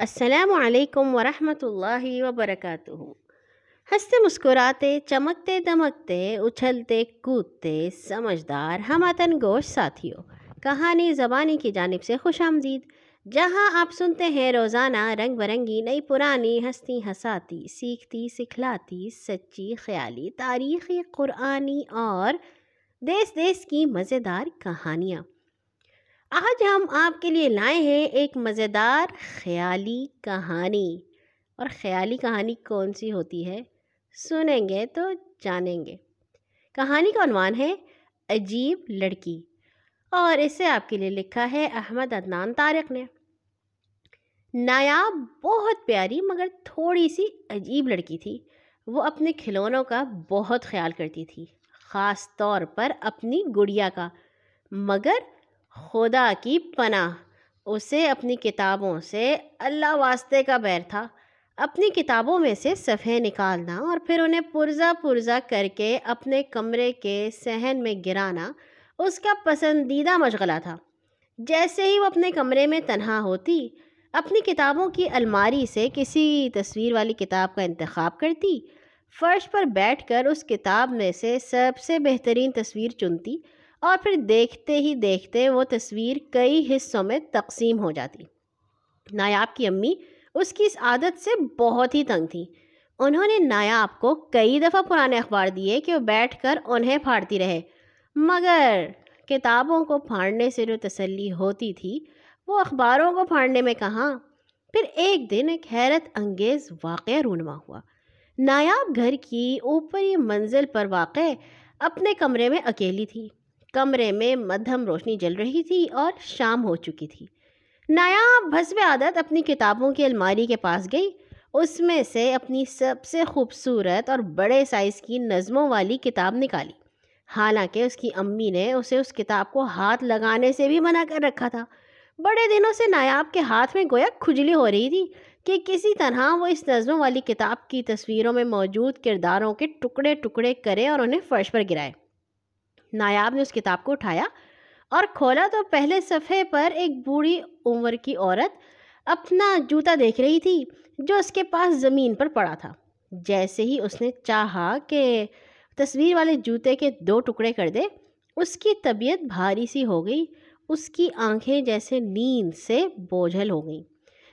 السلام علیکم ورحمۃ اللہ وبرکاتہ۔ ہنستے مسکراتے، چمکتے، دمکتے، اچھلتے، کودتے، سمجھدار ہماتن گوش ساتھیوں۔ کہانی زبانی کی جانب سے خوش آمدید۔ جہاں آپ سنتے ہیں، روزانہ رنگ برنگی، نئی پرانی ہستی ہساتی سیکھتی، سکھلاتی، سچی، خیالی، تاریخی، قرآنی اور دیس دیس کی مزیدار کہانیاں۔ آج ہم آپ کے لیے لائے ہیں ایک مزیدار خیالی کہانی۔ اور خیالی کہانی کون سی ہوتی ہے؟ سنیں گے تو جانیں گے۔ کہانی کا عنوان ہے عجیب لڑکی۔ اور اسے آپ کے لیے لکھا ہے احمد عدنان طارق نے۔ نایاب بہت پیاری مگر تھوڑی سی عجیب لڑکی تھی۔ وہ اپنے کھلونوں کا بہت خیال کرتی تھی، خاص طور پر اپنی گڑیا کا۔ مگر خدا کی پناہ۔ اسے اپنی کتابوں سے اللہ واسطے کا بیر تھا۔ اپنی کتابوں میں سے صفحے نکالنا اور پھر انہیں پرزا پرزا کر کے اپنے کمرے کے صحن میں گرانا اس کا پسندیدہ مشغلہ تھا۔ جیسے ہی وہ اپنے کمرے میں تنہا ہوتی، اپنی کتابوں کی الماری سے کسی تصویر والی کتاب کا انتخاب کرتی۔ فرش پر بیٹھ کر اس کتاب میں سے سب سے بہترین تصویر چنتی۔ اور پھر دیکھتے ہی دیکھتے وہ تصویر کئی حصوں میں تقسیم ہو جاتی۔ نایاب کی امی اس کی اس عادت سے بہت ہی تنگ تھی انہوں نے نایاب کو کئی دفعہ پرانے اخبار دیے کہ وہ بیٹھ کر انہیں پھاڑتی رہے۔ مگر کتابوں کو پھاڑنے سے جو تسلی ہوتی تھی، وہ اخباروں کو پھاڑنے میں کہاں؟ پھر ایک دن ایک حیرت انگیز واقعہ رونما ہوا۔ نایاب گھر کی اوپری منزل پر واقع اپنے کمرے میں اکیلی تھی۔ کمرے میں مدھم روشنی جل رہی تھی اور شام ہو چکی تھی۔ نایاب بھسب عادت اپنی کتابوں کی الماری کے پاس گئی۔ اس میں سے اپنی سب سے خوبصورت اور بڑے سائز کی نظموں والی کتاب نکالی۔ حالانکہ اس کی امی نے اسے اس کتاب کو ہاتھ لگانے سے بھی منع کر رکھا تھا۔ بڑے دنوں سے نایاب کے ہاتھ میں گویا کھجلی ہو رہی تھی کہ کسی طرح وہ اس نظموں والی کتاب کی تصویروں میں موجود کرداروں کے ٹکڑے ٹکڑے کرے اور انہیں فرش پر گرائے۔ نایاب نے اس کتاب کو اٹھایا اور کھولا تو پہلے صفحے پر ایک بوڑھی عمر کی عورت اپنا جوتا دیکھ رہی تھی جو اس کے پاس زمین پر پڑا تھا۔ جیسے ہی اس نے چاہا کہ تصویر والے جوتے کے دو ٹکڑے کر دے، اس کی طبیعت بھاری سی ہو گئی، اس کی آنکھیں جیسے نیند سے بوجھل ہو گئیں۔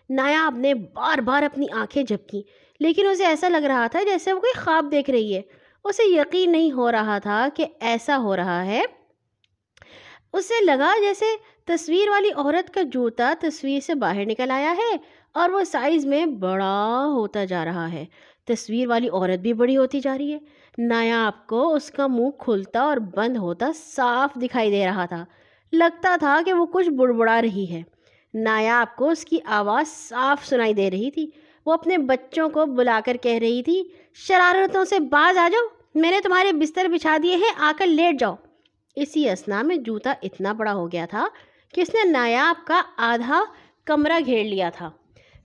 نایاب نے بار بار اپنی آنکھیں جھپکیں، لیکن اسے ایسا لگ رہا تھا جیسے وہ کوئی خواب دیکھ رہی ہے۔ اسے یقین نہیں ہو رہا تھا کہ ایسا ہو رہا ہے۔ اسے لگا جیسے تصویر والی عورت کا جوتا تصویر سے باہر نکل آیا ہے اور وہ سائز میں بڑا ہوتا جا رہا ہے۔ تصویر والی عورت بھی بڑی ہوتی جا رہی ہے۔ نایاب کو اس کا منہ کھلتا اور بند ہوتا صاف دکھائی دے رہا تھا۔ لگتا تھا کہ وہ کچھ بڑبڑا رہی ہے۔ نایاب کو اس کی آواز صاف سنائی دے رہی تھی۔ وہ اپنے بچوں کو بلا کر کہہ رہی تھی، شرارتوں سے باز آ جاؤ، میں نے تمہارے بستر بچھا دیے ہیں، آ کر لیٹ جاؤ۔ اسی اسنا میں جوتا اتنا بڑا ہو گیا تھا کہ اس نے نایاب کا آدھا کمرہ گھیر لیا تھا۔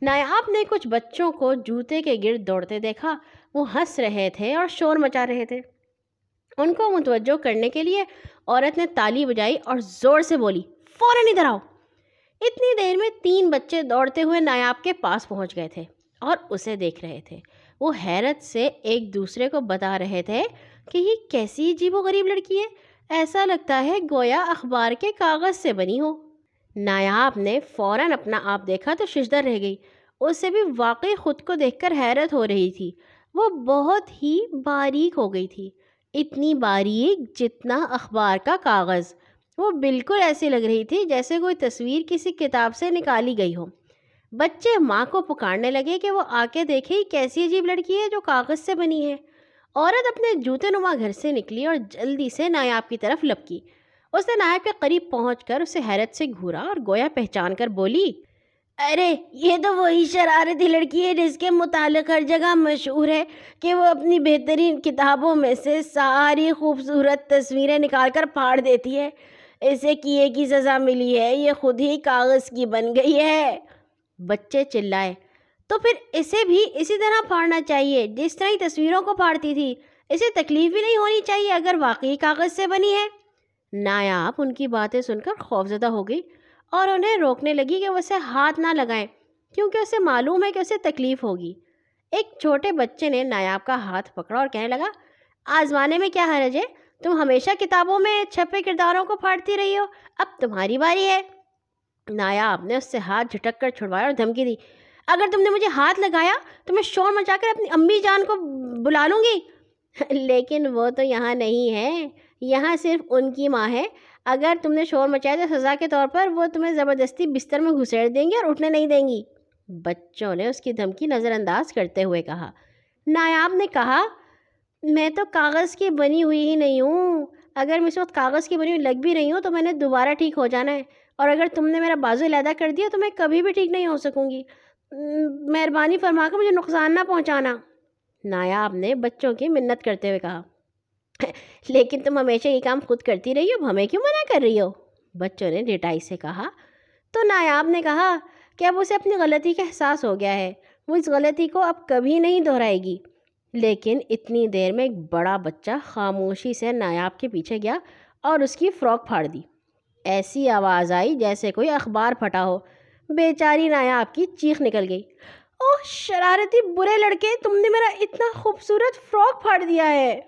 نایاب نے کچھ بچوں کو جوتے کے گرد دوڑتے دیکھا، وہ ہنس رہے تھے اور شور مچا رہے تھے۔ ان کو متوجہ کرنے کے لیے عورت نے تالی بجائی اور زور سے بولی، فوراً ادھر آؤ! اتنی دیر میں تین بچے دوڑتے ہوئے نایاب کے پاس پہنچ گئے تھے۔ اور اسے دیکھ رہے تھے۔ وہ حیرت سے ایک دوسرے کو بتا رہے تھے کہ یہ کیسی عجیب و غریب لڑکی ہے۔ ایسا لگتا ہے گویا اخبار کے کاغذ سے بنی ہو۔ نایاب نے فوراً اپنا آپ دیکھا تو ششدر رہ گئی۔ اسے بھی واقعی خود کو دیکھ کر حیرت ہو رہی تھی۔ وہ بہت ہی باریک ہو گئی تھی۔ اتنی باریک جتنا اخبار کا کاغذ۔ وہ بالکل ایسی لگ رہی تھی جیسے کوئی تصویر کسی کتاب سے نکالی گئی ہو۔ بچے ماں کو پکارنے لگے کہ وہ آ کے دیکھے کیسی عجیب لڑکی ہے جو کاغذ سے بنی ہے۔ عورت اپنے جوتے نما گھر سے نکلی اور جلدی سے نایاب کی طرف لپکی۔ اس نے نایاب کے قریب پہنچ کر اسے حیرت سے گھورا اور گویا پہچان کر بولی، ارے، یہ تو وہی شرارتی لڑکی ہے جس کے متعلق ہر جگہ مشہور ہے کہ وہ اپنی بہترین کتابوں میں سے ساری خوبصورت تصویریں نکال کر پھاڑ دیتی ہے۔ اسے کیے کی سزا ملی ہے، یہ خود ہی کاغذ کی بن گئی ہے۔ بچے چلائے۔ تو پھر اسے بھی اسی طرح پھاڑنا چاہیے۔ جس طرح تصویروں کو پھاڑتی تھی، اسے تکلیف بھی نہیں ہونی چاہیے اگر واقعی کاغذ سے بنی ہے۔ نایاب ان کی باتیں سن کر خوفزدہ ہو گئی اور انہیں روکنے لگی کہ وہ اسے ہاتھ نہ لگائیں، کیونکہ اسے معلوم ہے کہ اسے تکلیف ہوگی۔ ایک چھوٹے بچے نے نایاب کا ہاتھ پکڑا اور کہنے لگا، آزمانے میں کیا حرج ہے؟ تم ہمیشہ کتابوں میں چھپے کرداروں کو پھاڑتی رہی ہو۔ اب تمہاری باری ہے۔ نایاب، نے اس سے ہاتھ جھٹک کر چھڑوایا اور دھمکی دی۔ اگر تم نے مجھے ہاتھ لگایا تو میں شور مچا کر اپنی امی جان کو بلا لوں گی۔ لیکن وہ تو یہاں نہیں ہے، یہاں صرف ان کی ماں ہے۔ اگر تم نے شور مچایا تو سزا کے طور پر وہ تمہیں زبردستی بستر میں گھسیڑ دیں گی اور اٹھنے نہیں دیں گی۔ بچوں نے اس کی دھمکی نظر انداز کرتے ہوئے کہا۔ نایاب نے کہا، میں تو کاغذ کی بنی ہوئی ہی نہیں ہوں۔ اگر میں اس وقت کاغذ کی بنی ہوئی لگ بھی رہی ہوں تو میں نے دوبارہ ٹھیک ہو جانا ہے۔ اور اگر تم نے میرا بازو علیحدہ کر دیا تو میں کبھی بھی ٹھیک نہیں ہو سکوں گی۔ مہربانی فرما کر مجھے نقصان نہ پہنچانا۔ نایاب نے بچوں کی منت کرتے ہوئے کہا۔ لیکن تم ہمیشہ یہ کام خود کرتی رہی ہو ہمیں کیوں منع کر رہی ہو؟ بچوں نے ڈیٹائی سے کہا۔ تو نایاب نے کہا کہ اب اسے اپنی غلطی کا احساس ہو گیا ہے۔ وہ اس غلطی کو اب کبھی نہیں دہرائے گی۔ لیکن اتنی دیر میں ایک بڑا بچہ خاموشی سے نایاب کے پیچھے گیا اور اس کی فراک پھاڑ دی۔ ایسی آواز آئی جیسے کوئی اخبار پھٹا ہو۔ بیچاری نایاب کی چیخ نکل گئی۔ اوہ، شرارتی برے لڑکے، تم نے میرا اتنا خوبصورت فراک پھاڑ دیا ہے۔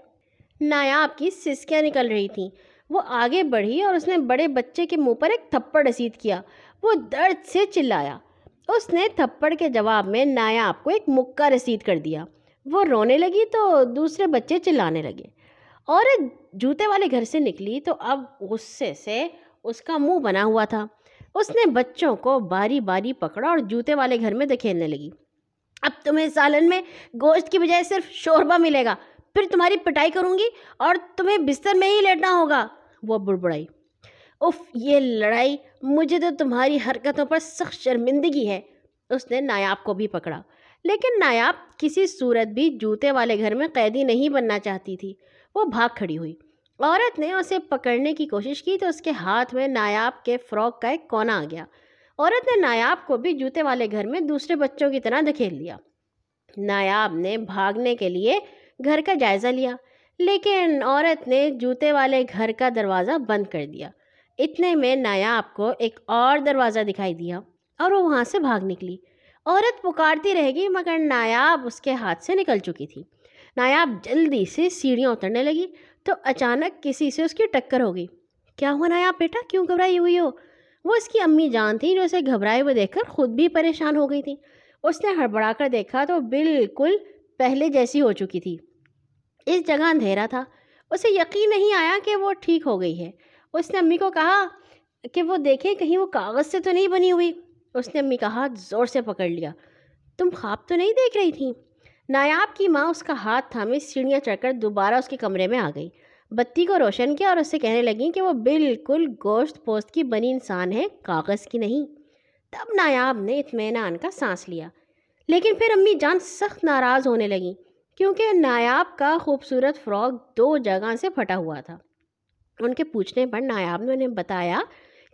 نایاب کی سسکیاں نکل رہی تھیں۔ وہ آگے بڑھی اور اس نے بڑے بچے کے منہ پر ایک تھپڑ رسید کیا۔ وہ درد سے چلایا۔ اس نے تھپڑ کے جواب میں نایاب کو ایک مکہ رسید کر دیا۔ وہ رونے لگی تو دوسرے بچے چلانے لگے۔ اور جوتے والے گھر سے نکلی تو اب غصے سے اس کا منہ بنا ہوا تھا۔ اس نے بچوں کو باری باری پکڑا اور جوتے والے گھر میں دکھیلنے لگی۔ اب تمہیں سالن میں گوشت کی بجائے صرف شوربہ ملے گا۔ پھر تمہاری پٹائی کروں گی اور تمہیں بستر میں ہی لیٹنا ہوگا۔ وہ بڑبڑائی۔ اف یہ لڑائی مجھے تو تمہاری حرکتوں پر سخت شرمندگی ہے۔ اس نے نایاب کو بھی پکڑا۔ لیکن نایاب کسی صورت بھی جوتے والے گھر میں قیدی نہیں بننا چاہتی تھی۔ وہ بھاگ کھڑی ہوئی۔ عورت نے اسے پکڑنے کی کوشش کی تو اس کے ہاتھ میں نایاب کے فراک کا ایک کونا آ گیا۔ عورت نے نایاب کو بھی جوتے والے گھر میں دوسرے بچوں کی طرح دھکیل دیا۔ نایاب نے بھاگنے کے لیے گھر کا جائزہ لیا، لیکن عورت نے جوتے والے گھر کا دروازہ بند کر دیا۔ اتنے میں نایاب کو ایک اور دروازہ دکھائی دیا اور وہ وہاں سے بھاگ نکلی۔ عورت پکارتی رہ گئی مگر نایاب اس کے ہاتھ سے نکل چکی تھی۔ نایاب جلدی سے سیڑھیاں اترنے لگی۔ تو اچانک کسی سے اس کی ٹکر ہو گئی کیا ہوا نایاب بیٹا؟ کیوں گھبرائی ہوئی ہو؟ وہ اس کی امی جان تھی جو اسے گھبرائے ہوئے دیکھ کر خود بھی پریشان ہو گئی تھی اس نے ہڑبڑا کر دیکھا تو بالکل پہلے جیسی ہو چکی تھی۔ اس جگہ اندھیرا تھا۔ اسے یقین نہیں آیا کہ وہ ٹھیک ہو گئی ہے۔ اس نے امی کو کہا کہ وہ دیکھیں کہیں وہ کاغذ سے تو نہیں بنی ہوئی۔ اس نے امی کا ہاتھ زور سے پکڑ لیا۔ تم خواب تو نہیں دیکھ رہی تھیں؟ نایاب کی ماں اس کا ہاتھ تھامے سیڑھیاں چڑھ کر دوبارہ اس کے کمرے میں آ گئی۔ بتی کو روشن کیا اور اس سے کہنے لگیں کہ وہ بالکل گوشت پوست کی بنی انسان ہے، کاغذ کی نہیں۔ تب نایاب نے اطمینان کا سانس لیا۔ لیکن پھر امی جان سخت ناراض ہونے لگیں، کیونکہ نایاب کا خوبصورت فراک دو جگہ سے پھٹا ہوا تھا۔ ان کے پوچھنے پر نایاب نے انہیں بتایا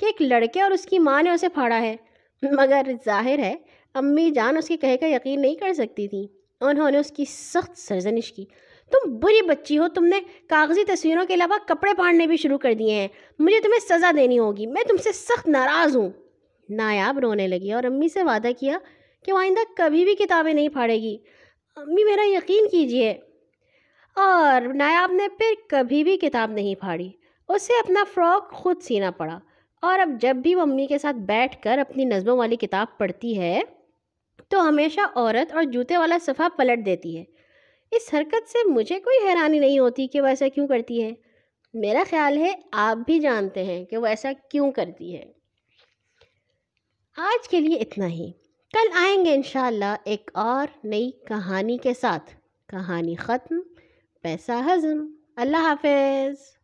کہ ایک لڑکے اور اس کی ماں نے اسے پھاڑا ہے۔ مگر ظاہر ہے، امی جان اس کے کہے کا یقین نہیں کر سکتی تھیں۔ انہوں نے اس کی سخت سرزنش کی۔ تم بری بچی ہو، تم نے کاغذی تصویروں کے علاوہ کپڑے پھاڑنے بھی شروع کر دیے ہیں۔ مجھے تمہیں سزا دینی ہوگی۔ میں تم سے سخت ناراض ہوں۔ نایاب رونے لگی اور امی سے وعدہ کیا کہ وہ آئندہ کبھی بھی کتابیں نہیں پھاڑے گی۔ امی، میرا یقین کیجیے۔ اور نایاب نے پھر کبھی بھی کتاب نہیں پھاڑی۔ اسے اپنا فراک خود سینا پڑا۔ اور اب جب بھی وہ امی کے ساتھ بیٹھ کر اپنی نظموں والی کتاب پڑھتی ہے تو ہمیشہ عورت اور جوتے والا صفحہ پلٹ دیتی ہے۔ اس حرکت سے مجھے کوئی حیرانی نہیں ہوتی کہ وہ ایسا کیوں کرتی ہے۔ میرا خیال ہے آپ بھی جانتے ہیں کہ وہ ایسا کیوں کرتی ہے۔ آج کے لیے اتنا ہی۔ کل آئیں گے انشاءاللہ ایک اور نئی کہانی کے ساتھ۔ کہانی ختم، پیسہ ہضم۔ اللہ حافظ۔